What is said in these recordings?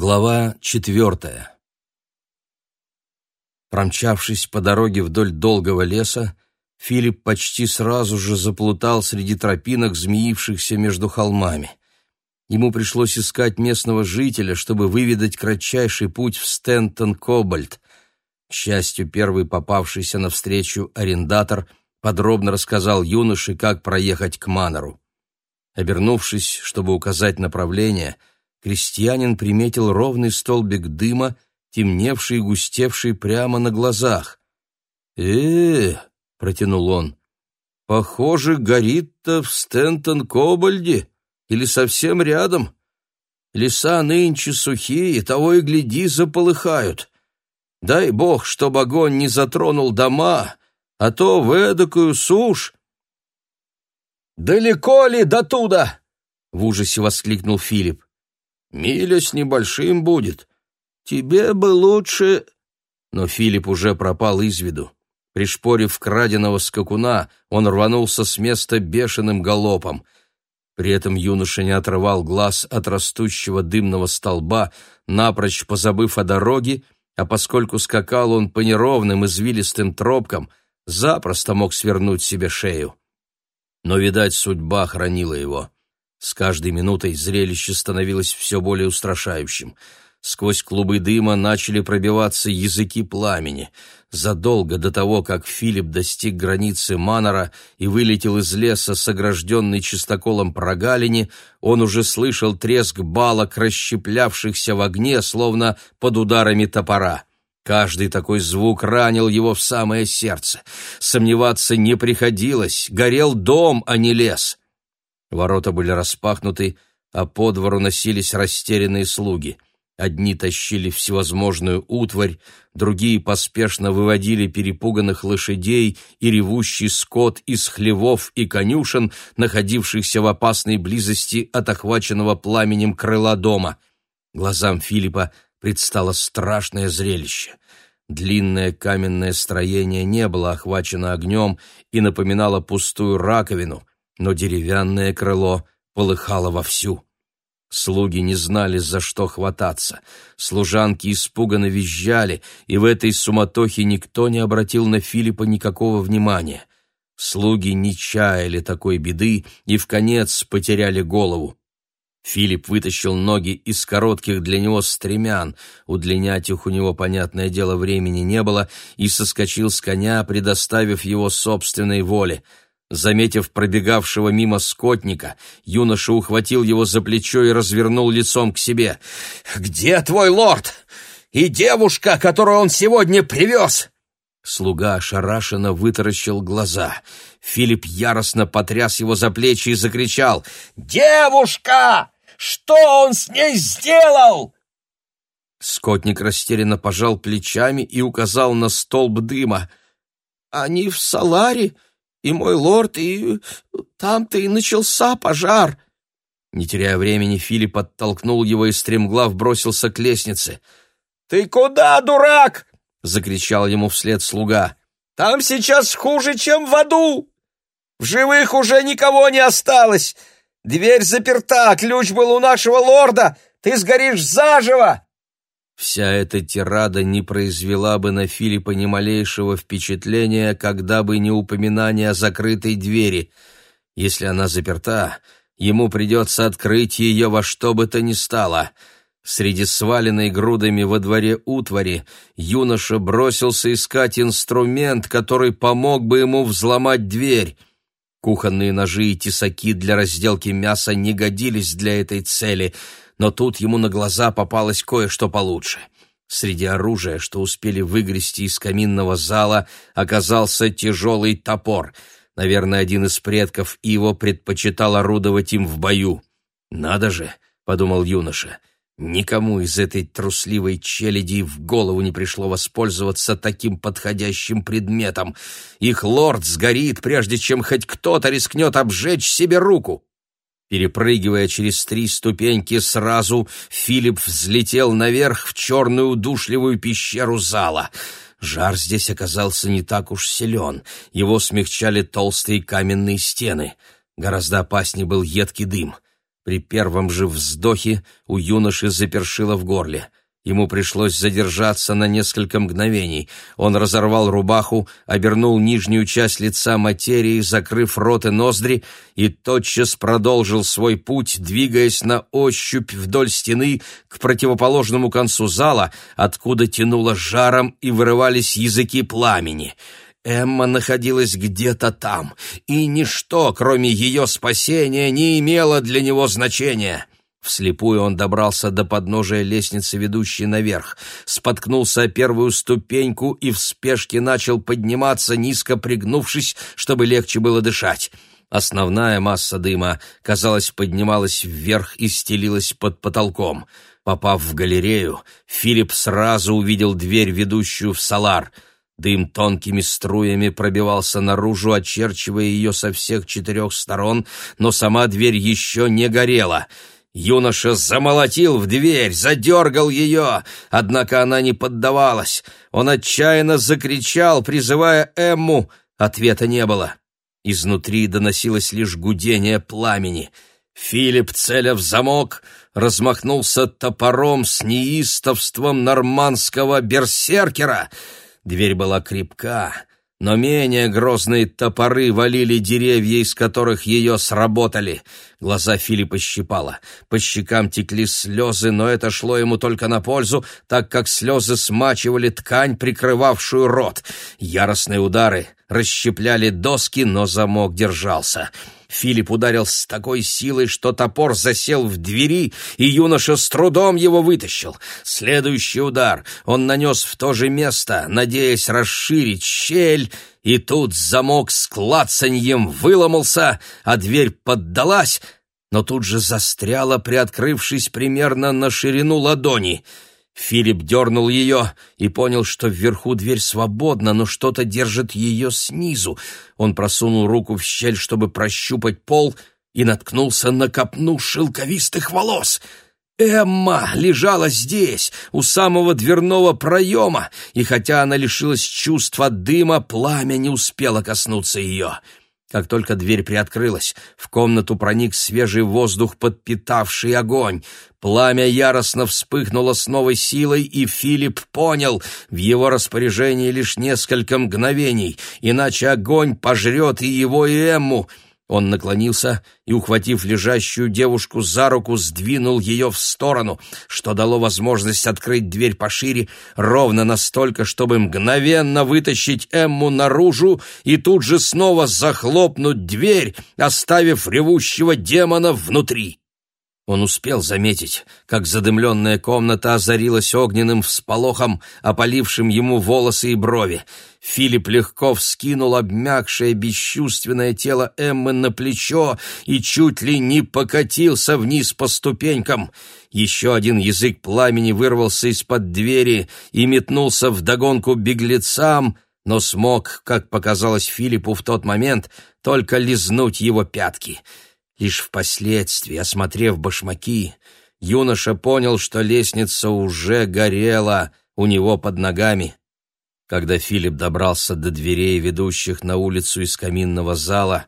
Глава четвертая Промчавшись по дороге вдоль долгого леса, Филипп почти сразу же заплутал среди тропинок, змеившихся между холмами. Ему пришлось искать местного жителя, чтобы выведать кратчайший путь в Стентон-Кобальт. К счастью, первый попавшийся навстречу арендатор подробно рассказал юноше, как проехать к Манору. Обернувшись, чтобы указать направление, — крестьянин приметил ровный столбик дыма, темневший и густевший прямо на глазах. э, протянул он, — «похоже, горит-то в Стентон-Кобальде или совсем рядом. Леса нынче сухие, того и гляди, заполыхают. Дай бог, чтоб огонь не затронул дома, а то в эдакую сушь». «Далеко ли до туда?» — в ужасе воскликнул Филипп. Миля с небольшим будет. Тебе бы лучше...» Но Филипп уже пропал из виду. Пришпорив краденого скакуна, он рванулся с места бешеным галопом. При этом юноша не отрывал глаз от растущего дымного столба, напрочь позабыв о дороге, а поскольку скакал он по неровным извилистым тропкам, запросто мог свернуть себе шею. Но, видать, судьба хранила его. С каждой минутой зрелище становилось все более устрашающим. Сквозь клубы дыма начали пробиваться языки пламени. Задолго до того, как Филипп достиг границы Манора и вылетел из леса с огражденной чистоколом прогалине, он уже слышал треск балок, расщеплявшихся в огне, словно под ударами топора. Каждый такой звук ранил его в самое сердце. Сомневаться не приходилось, горел дом, а не лес. Ворота были распахнуты, а по двору носились растерянные слуги. Одни тащили всевозможную утварь, другие поспешно выводили перепуганных лошадей и ревущий скот из хлевов и конюшен, находившихся в опасной близости от охваченного пламенем крыла дома. Глазам Филиппа предстало страшное зрелище. Длинное каменное строение не было охвачено огнем и напоминало пустую раковину, но деревянное крыло полыхало вовсю. Слуги не знали, за что хвататься. Служанки испуганно визжали, и в этой суматохе никто не обратил на Филиппа никакого внимания. Слуги не чаяли такой беды и в конец потеряли голову. Филипп вытащил ноги из коротких для него стремян, удлинять их у него, понятное дело, времени не было, и соскочил с коня, предоставив его собственной воле — Заметив пробегавшего мимо скотника, юноша ухватил его за плечо и развернул лицом к себе. «Где твой лорд? И девушка, которую он сегодня привез?» Слуга ошарашенно вытаращил глаза. Филипп яростно потряс его за плечи и закричал. «Девушка! Что он с ней сделал?» Скотник растерянно пожал плечами и указал на столб дыма. «Они в Саларе и мой лорд, и там-то и начался пожар». Не теряя времени, Филипп оттолкнул его и стремглав бросился к лестнице. «Ты куда, дурак?» — закричал ему вслед слуга. «Там сейчас хуже, чем в аду! В живых уже никого не осталось! Дверь заперта, ключ был у нашего лорда! Ты сгоришь заживо!» Вся эта тирада не произвела бы на Филиппа ни малейшего впечатления, когда бы не упоминание о закрытой двери. Если она заперта, ему придется открыть ее во что бы то ни стало. Среди сваленной грудами во дворе утвари юноша бросился искать инструмент, который помог бы ему взломать дверь. Кухонные ножи и тесаки для разделки мяса не годились для этой цели — но тут ему на глаза попалось кое-что получше. Среди оружия, что успели выгрести из каминного зала, оказался тяжелый топор. Наверное, один из предков Иво предпочитал орудовать им в бою. «Надо же!» — подумал юноша. Никому из этой трусливой челяди в голову не пришло воспользоваться таким подходящим предметом. Их лорд сгорит, прежде чем хоть кто-то рискнет обжечь себе руку. Перепрыгивая через три ступеньки сразу, Филипп взлетел наверх в черную удушливую пещеру зала. Жар здесь оказался не так уж силен, его смягчали толстые каменные стены. Гораздо опаснее был едкий дым. При первом же вздохе у юноши запершило в горле. Ему пришлось задержаться на несколько мгновений. Он разорвал рубаху, обернул нижнюю часть лица материи, закрыв рот и ноздри, и тотчас продолжил свой путь, двигаясь на ощупь вдоль стены к противоположному концу зала, откуда тянуло жаром и вырывались языки пламени. Эмма находилась где-то там, и ничто, кроме ее спасения, не имело для него значения. Вслепую он добрался до подножия лестницы, ведущей наверх, споткнулся о первую ступеньку и в спешке начал подниматься, низко пригнувшись, чтобы легче было дышать. Основная масса дыма, казалось, поднималась вверх и стелилась под потолком. Попав в галерею, Филипп сразу увидел дверь, ведущую в салар — Дым тонкими струями пробивался наружу, очерчивая ее со всех четырех сторон, но сама дверь еще не горела. Юноша замолотил в дверь, задергал ее, однако она не поддавалась. Он отчаянно закричал, призывая Эмму. Ответа не было. Изнутри доносилось лишь гудение пламени. Филипп, целя в замок, размахнулся топором с неистовством нормандского берсеркера — Дверь была крепка, но менее грозные топоры валили деревья, из которых ее сработали. Глаза Филиппа щипало. По щекам текли слезы, но это шло ему только на пользу, так как слезы смачивали ткань, прикрывавшую рот. Яростные удары расщепляли доски, но замок держался. Филипп ударил с такой силой, что топор засел в двери, и юноша с трудом его вытащил. Следующий удар он нанес в то же место, надеясь расширить щель, и тут замок с клацаньем выломался, а дверь поддалась, но тут же застряла, приоткрывшись примерно на ширину ладони — Филипп дернул ее и понял, что вверху дверь свободна, но что-то держит ее снизу. Он просунул руку в щель, чтобы прощупать пол, и наткнулся на копну шелковистых волос. Эмма лежала здесь, у самого дверного проема, и хотя она лишилась чувства дыма, пламя не успело коснуться ее. Как только дверь приоткрылась, в комнату проник свежий воздух, подпитавший огонь. Пламя яростно вспыхнуло с новой силой, и Филипп понял, в его распоряжении лишь несколько мгновений, иначе огонь пожрет и его, и Эмму — он наклонился и, ухватив лежащую девушку за руку, сдвинул ее в сторону, что дало возможность открыть дверь пошире, ровно настолько, чтобы мгновенно вытащить Эмму наружу и тут же снова захлопнуть дверь, оставив ревущего демона внутри. Он успел заметить, как задымленная комната озарилась огненным всполохом, опалившим ему волосы и брови. Филипп легко вскинул обмякшее бесчувственное тело Эммы на плечо и чуть ли не покатился вниз по ступенькам. Еще один язык пламени вырвался из-под двери и метнулся вдогонку беглецам, но смог, как показалось Филиппу в тот момент, только лизнуть его пятки — Лишь впоследствии, осмотрев башмаки, юноша понял, что лестница уже горела у него под ногами. Когда Филипп добрался до дверей, ведущих на улицу из каминного зала,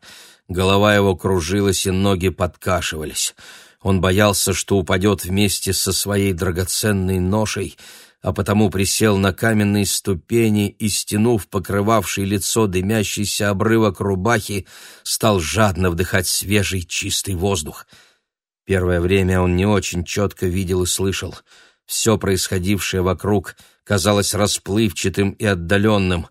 голова его кружилась и ноги подкашивались. Он боялся, что упадет вместе со своей драгоценной ношей, а потому присел на каменные ступени и, стянув покрывавший лицо дымящийся обрывок рубахи, стал жадно вдыхать свежий чистый воздух. Первое время он не очень четко видел и слышал. Все происходившее вокруг казалось расплывчатым и отдаленным.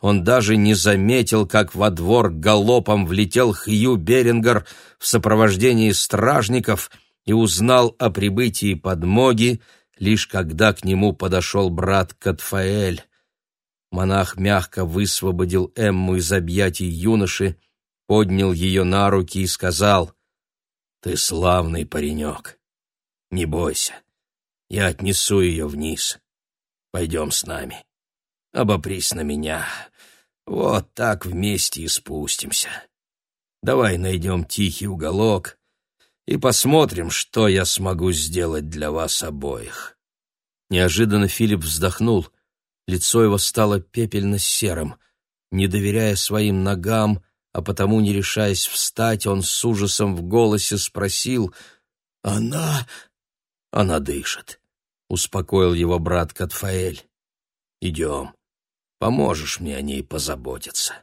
Он даже не заметил, как во двор галопом влетел Хью Берингер в сопровождении стражников и узнал о прибытии подмоги, лишь когда к нему подошел брат Катфаэль. Монах мягко высвободил Эмму из объятий юноши, поднял ее на руки и сказал, «Ты славный паренек. Не бойся, я отнесу ее вниз. Пойдем с нами. Обопрись на меня. Вот так вместе и спустимся. Давай найдем тихий уголок, и посмотрим, что я смогу сделать для вас обоих». Неожиданно Филипп вздохнул. Лицо его стало пепельно-серым. Не доверяя своим ногам, а потому не решаясь встать, он с ужасом в голосе спросил, Она... Она дышит, — успокоил его брат Катфаэль. Идем, поможешь мне о ней позаботиться.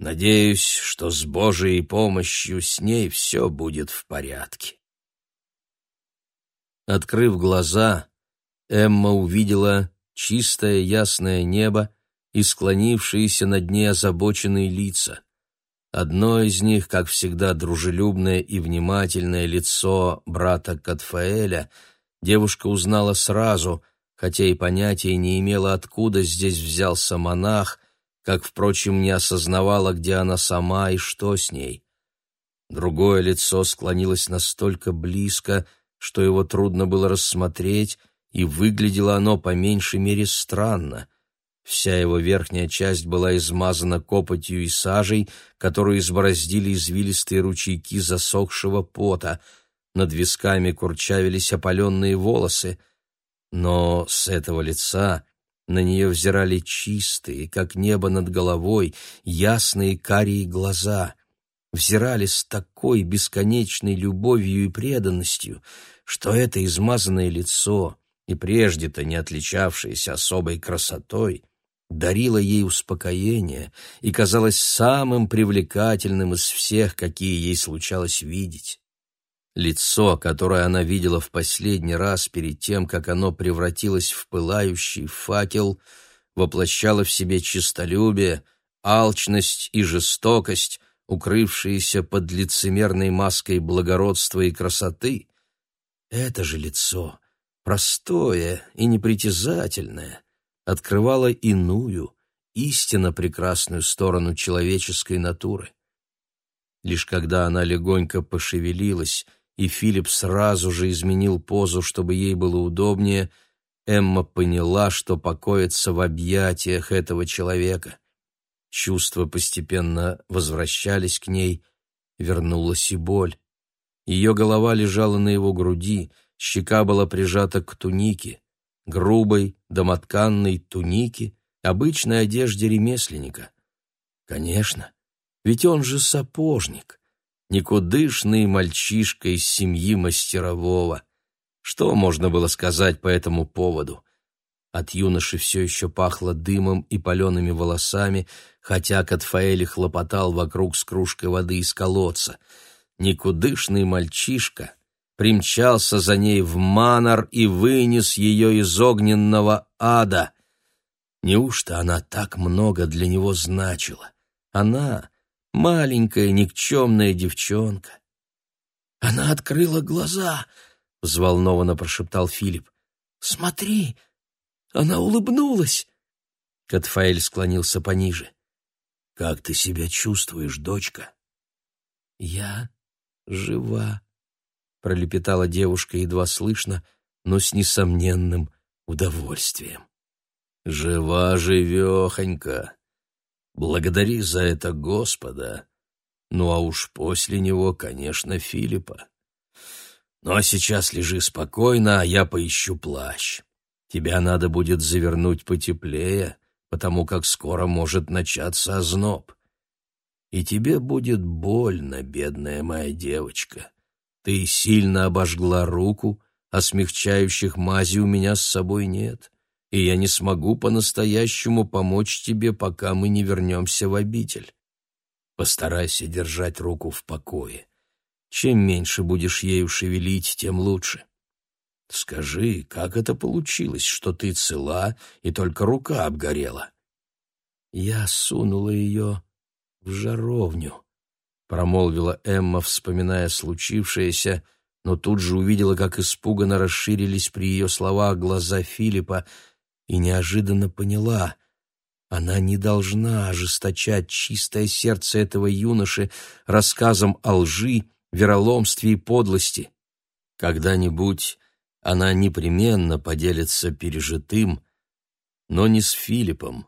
Надеюсь, что с Божией помощью с ней все будет в порядке. Открыв глаза, Эмма увидела чистое ясное небо и склонившиеся над ней озабоченные лица. Одно из них, как всегда, дружелюбное и внимательное лицо брата Катфаэля, девушка узнала сразу, хотя и понятия не имела, откуда здесь взялся монах, как, впрочем, не осознавала, где она сама и что с ней. Другое лицо склонилось настолько близко, что его трудно было рассмотреть, и выглядело оно по меньшей мере странно — Вся его верхняя часть была измазана копотью и сажей, которую избороздили извилистые ручейки засохшего пота. Над висками курчавились опаленные волосы. Но с этого лица на нее взирали чистые, как небо над головой, ясные карие глаза. Взирали с такой бесконечной любовью и преданностью, что это измазанное лицо, и прежде-то не отличавшееся особой красотой, дарила ей успокоение и казалась самым привлекательным из всех, какие ей случалось видеть. Лицо, которое она видела в последний раз перед тем, как оно превратилось в пылающий факел, воплощало в себе честолюбие, алчность и жестокость, укрывшиеся под лицемерной маской благородства и красоты. Это же лицо, простое и непритязательное — открывала иную, истинно прекрасную сторону человеческой натуры. Лишь когда она легонько пошевелилась, и Филипп сразу же изменил позу, чтобы ей было удобнее, Эмма поняла, что покоится в объятиях этого человека. Чувства постепенно возвращались к ней, вернулась и боль. Ее голова лежала на его груди, щека была прижата к тунике грубой домотканной тунике, обычной одежде ремесленника. Конечно, ведь он же сапожник, никудышный мальчишка из семьи мастерового. Что можно было сказать по этому поводу? От юноши все еще пахло дымом и палеными волосами, хотя Катфаэль хлопотал вокруг с кружкой воды из колодца. Никудышный мальчишка — примчался за ней в манор и вынес ее из огненного ада. Неужто она так много для него значила? Она — маленькая никчемная девчонка. Она открыла глаза, — взволнованно прошептал Филипп. «Смотри, она улыбнулась!» Катфаэль склонился пониже. «Как ты себя чувствуешь, дочка?» «Я жива», — пролепетала девушка едва слышно, но с несомненным удовольствием. «Жива живехонька! Благодари за это Господа! Ну а уж после него, конечно, Филиппа. Ну а сейчас лежи спокойно, а я поищу плащ. Тебя надо будет завернуть потеплее, потому как скоро может начаться озноб. И тебе будет больно, бедная моя девочка. Ты сильно обожгла руку, а смягчающих мази у меня с собой нет, и я не смогу по-настоящему помочь тебе, пока мы не вернемся в обитель. Постарайся держать руку в покое. Чем меньше будешь ею шевелить, тем лучше. Скажи, как это получилось, что ты цела и только рука обгорела? Я сунула ее в жаровню промолвила Эмма, вспоминая случившееся, но тут же увидела, как испуганно расширились при ее словах глаза Филиппа и неожиданно поняла — она не должна ожесточать чистое сердце этого юноши рассказом о лжи, вероломстве и подлости. Когда-нибудь она непременно поделится пережитым, но не с Филиппом.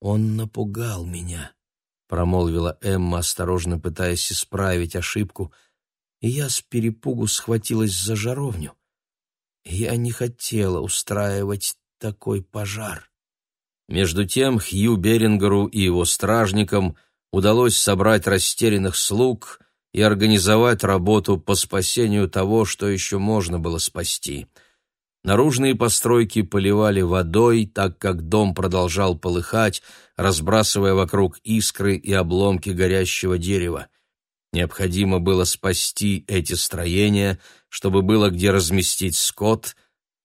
Он напугал меня промолвила Эмма, осторожно пытаясь исправить ошибку, и я с перепугу схватилась за жаровню. Я не хотела устраивать такой пожар. Между тем Хью Берингеру и его стражникам удалось собрать растерянных слуг и организовать работу по спасению того, что еще можно было спасти. Наружные постройки поливали водой, так как дом продолжал полыхать, разбрасывая вокруг искры и обломки горящего дерева. Необходимо было спасти эти строения, чтобы было где разместить скот,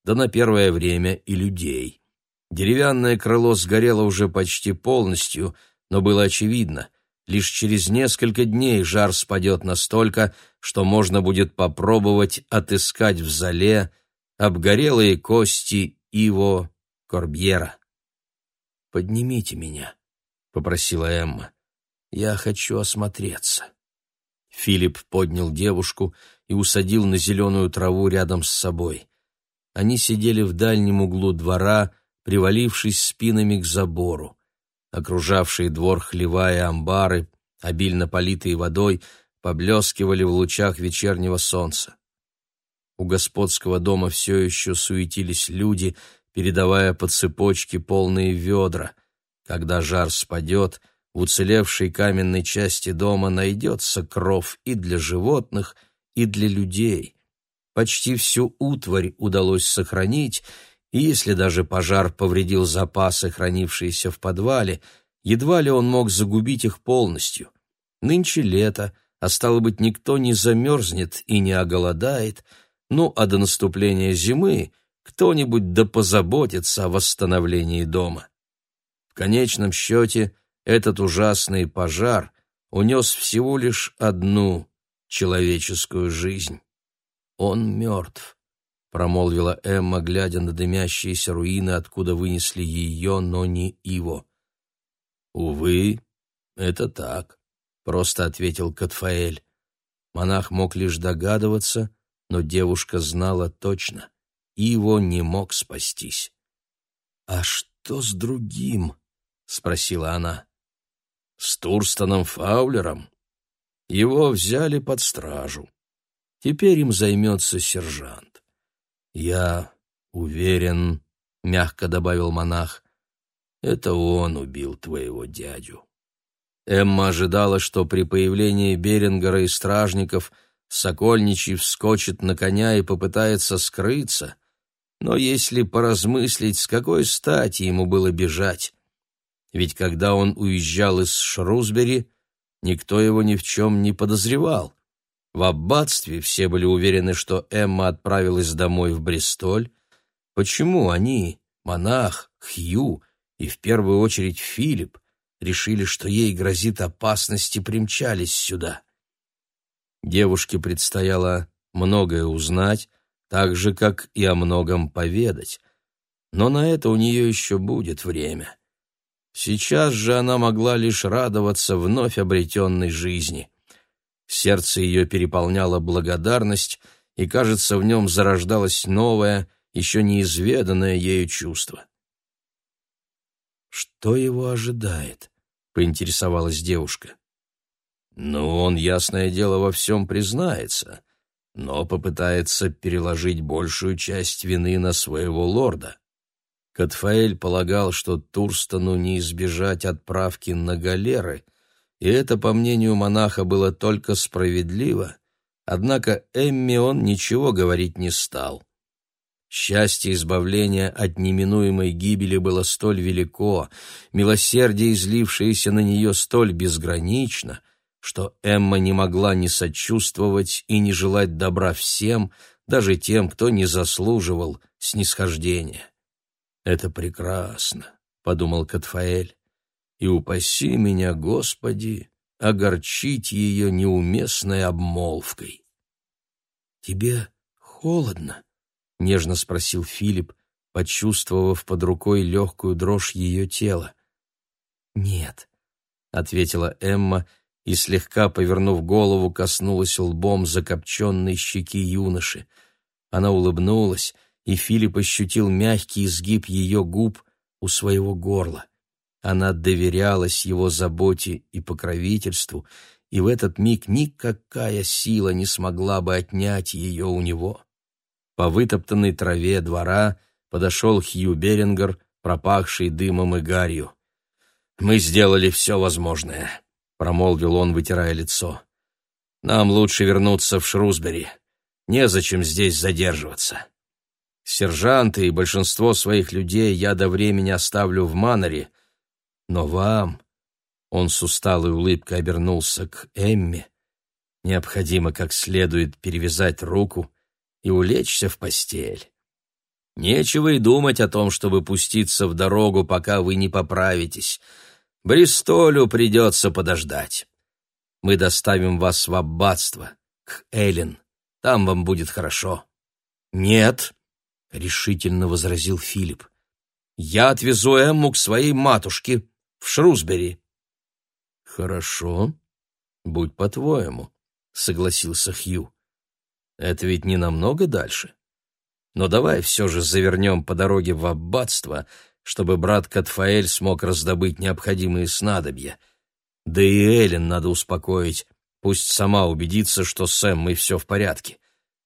да на первое время и людей. Деревянное крыло сгорело уже почти полностью, но было очевидно, лишь через несколько дней жар спадет настолько, что можно будет попробовать отыскать в зале обгорелые кости Иво Корбьера. «Поднимите меня», — попросила Эмма. «Я хочу осмотреться». Филипп поднял девушку и усадил на зеленую траву рядом с собой. Они сидели в дальнем углу двора, привалившись спинами к забору. Окружавшие двор хлева и амбары, обильно политые водой, поблескивали в лучах вечернего солнца. У господского дома все еще суетились люди, передавая по цепочке полные ведра. Когда жар спадет, в уцелевшей каменной части дома найдется кров и для животных, и для людей. Почти всю утварь удалось сохранить, и если даже пожар повредил запасы, хранившиеся в подвале, едва ли он мог загубить их полностью. Нынче лето, а стало быть, никто не замерзнет и не оголодает, ну а до наступления зимы кто-нибудь да позаботится о восстановлении дома. В конечном счете этот ужасный пожар унес всего лишь одну человеческую жизнь. Он мертв, промолвила Эмма, глядя на дымящиеся руины, откуда вынесли ее, но не его. Увы, это так, просто ответил Катфаэль. Монах мог лишь догадываться, но девушка знала точно. Иво не мог спастись. «А что с другим?» — спросила она. «С Турстоном Фаулером. Его взяли под стражу. Теперь им займется сержант. Я уверен, — мягко добавил монах, — это он убил твоего дядю». Эмма ожидала, что при появлении Берингера и стражников Сокольничий вскочит на коня и попытается скрыться — но если поразмыслить, с какой стати ему было бежать? Ведь когда он уезжал из Шрусбери, никто его ни в чем не подозревал. В аббатстве все были уверены, что Эмма отправилась домой в Бристоль. Почему они, монах, Хью и в первую очередь Филипп, решили, что ей грозит опасность и примчались сюда? Девушке предстояло многое узнать, так же, как и о многом поведать. Но на это у нее еще будет время. Сейчас же она могла лишь радоваться вновь обретенной жизни. Сердце ее переполняло благодарность, и, кажется, в нем зарождалось новое, еще неизведанное ею чувство. «Что его ожидает?» — поинтересовалась девушка. «Ну, он, ясное дело, во всем признается но попытается переложить большую часть вины на своего лорда. Катфаэль полагал, что Турстону не избежать отправки на галеры, и это, по мнению монаха, было только справедливо, однако Эмми он ничего говорить не стал. Счастье избавления от неминуемой гибели было столь велико, милосердие, излившееся на нее столь безгранично, что Эмма не могла не сочувствовать и не желать добра всем, даже тем, кто не заслуживал снисхождения. «Это прекрасно», — подумал Катфаэль, — «и упаси меня, Господи, огорчить ее неуместной обмолвкой». «Тебе холодно?» — нежно спросил Филипп, почувствовав под рукой легкую дрожь ее тела. «Нет», — ответила Эмма, и, слегка повернув голову, коснулась лбом закопченной щеки юноши. Она улыбнулась, и Филипп ощутил мягкий изгиб ее губ у своего горла. Она доверялась его заботе и покровительству, и в этот миг никакая сила не смогла бы отнять ее у него. По вытоптанной траве двора подошел Хью Берингер, пропахший дымом и гарью. «Мы сделали все возможное», — промолвил он, вытирая лицо. Нам лучше вернуться в Шрусбери. Незачем здесь задерживаться. Сержанты и большинство своих людей я до времени оставлю в Маноре, но вам, он с усталой улыбкой обернулся к Эмме, необходимо как следует перевязать руку и улечься в постель. Нечего и думать о том, чтобы пуститься в дорогу, пока вы не поправитесь. Бристолю придется подождать. Мы доставим вас в аббатство, к Эллен. Там вам будет хорошо». «Нет», — решительно возразил Филипп. «Я отвезу Эмму к своей матушке в Шрусбери». «Хорошо, будь по-твоему», — согласился Хью. «Это ведь не намного дальше. Но давай все же завернем по дороге в аббатство, чтобы брат Катфаэль смог раздобыть необходимые снадобья. Да и Эллен надо успокоить, пусть сама убедится, что с Эммой все в порядке.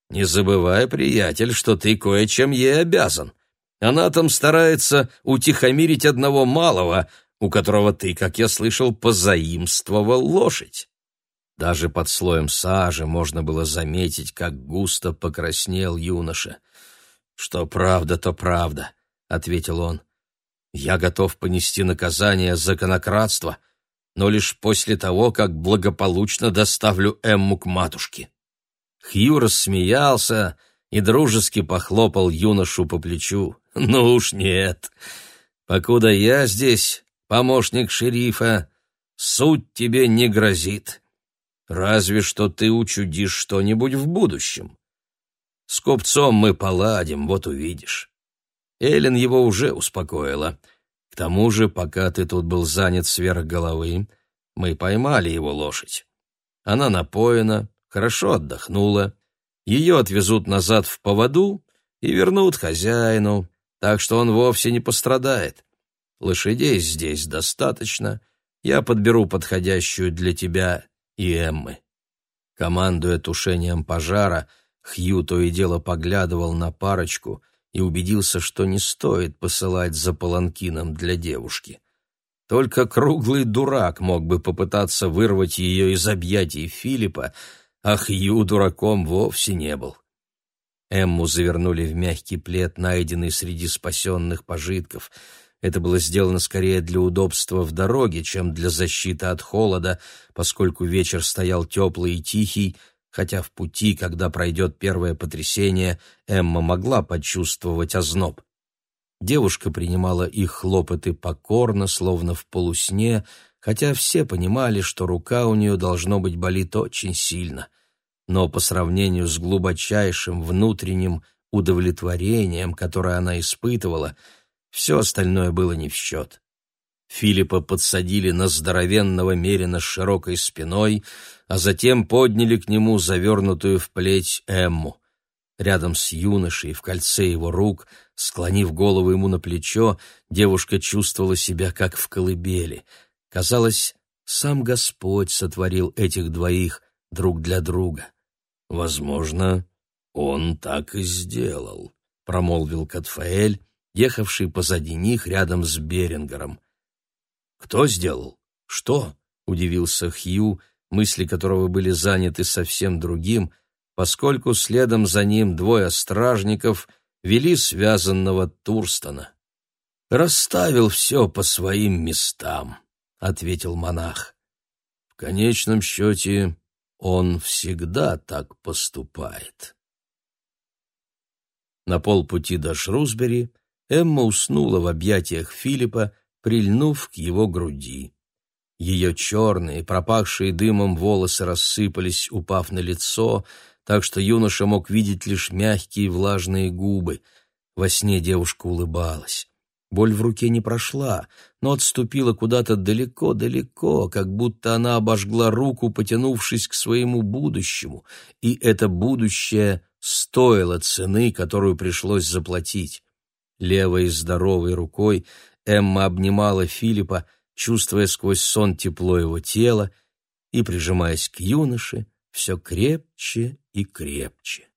Не забывай, приятель, что ты кое-чем ей обязан. Она там старается утихомирить одного малого, у которого ты, как я слышал, позаимствовал лошадь. Даже под слоем сажи можно было заметить, как густо покраснел юноша — «Что правда, то правда», — ответил он. «Я готов понести наказание за конократство, но лишь после того, как благополучно доставлю Эмму к матушке». Хью рассмеялся и дружески похлопал юношу по плечу. «Ну уж нет. Покуда я здесь, помощник шерифа, суть тебе не грозит. Разве что ты учудишь что-нибудь в будущем. С купцом мы поладим, вот увидишь. Эллен его уже успокоила. К тому же, пока ты тут был занят сверх головы, мы поймали его лошадь. Она напоена, хорошо отдохнула. Ее отвезут назад в поводу и вернут хозяину, так что он вовсе не пострадает. Лошадей здесь достаточно. Я подберу подходящую для тебя и Эммы. Командуя тушением пожара — Хью то и дело поглядывал на парочку и убедился, что не стоит посылать за паланкином для девушки. Только круглый дурак мог бы попытаться вырвать ее из объятий Филиппа, а Хью дураком вовсе не был. Эмму завернули в мягкий плед, найденный среди спасенных пожитков. Это было сделано скорее для удобства в дороге, чем для защиты от холода, поскольку вечер стоял теплый и тихий, хотя в пути, когда пройдет первое потрясение, Эмма могла почувствовать озноб. Девушка принимала их хлопоты покорно, словно в полусне, хотя все понимали, что рука у нее должно быть болит очень сильно. Но по сравнению с глубочайшим внутренним удовлетворением, которое она испытывала, все остальное было не в счет. Филиппа подсадили на здоровенного мерина с широкой спиной, а затем подняли к нему завернутую в плеть Эмму. Рядом с юношей, в кольце его рук, склонив голову ему на плечо, девушка чувствовала себя как в колыбели. Казалось, сам Господь сотворил этих двоих друг для друга. «Возможно, он так и сделал», — промолвил Катфаэль, ехавший позади них рядом с Берингером. «Кто сделал? Что?» — удивился Хью, мысли которого были заняты совсем другим, поскольку следом за ним двое стражников вели связанного Турстона. «Расставил все по своим местам», — ответил монах. «В конечном счете он всегда так поступает». На полпути до Шрусбери Эмма уснула в объятиях Филиппа, прильнув к его груди. Ее черные, пропахшие дымом волосы рассыпались, упав на лицо, так что юноша мог видеть лишь мягкие влажные губы. Во сне девушка улыбалась. Боль в руке не прошла, но отступила куда-то далеко-далеко, как будто она обожгла руку, потянувшись к своему будущему, и это будущее стоило цены, которую пришлось заплатить. Левой здоровой рукой Эмма обнимала Филиппа, чувствуя сквозь сон тепло его тела и, прижимаясь к юноше, все крепче и крепче.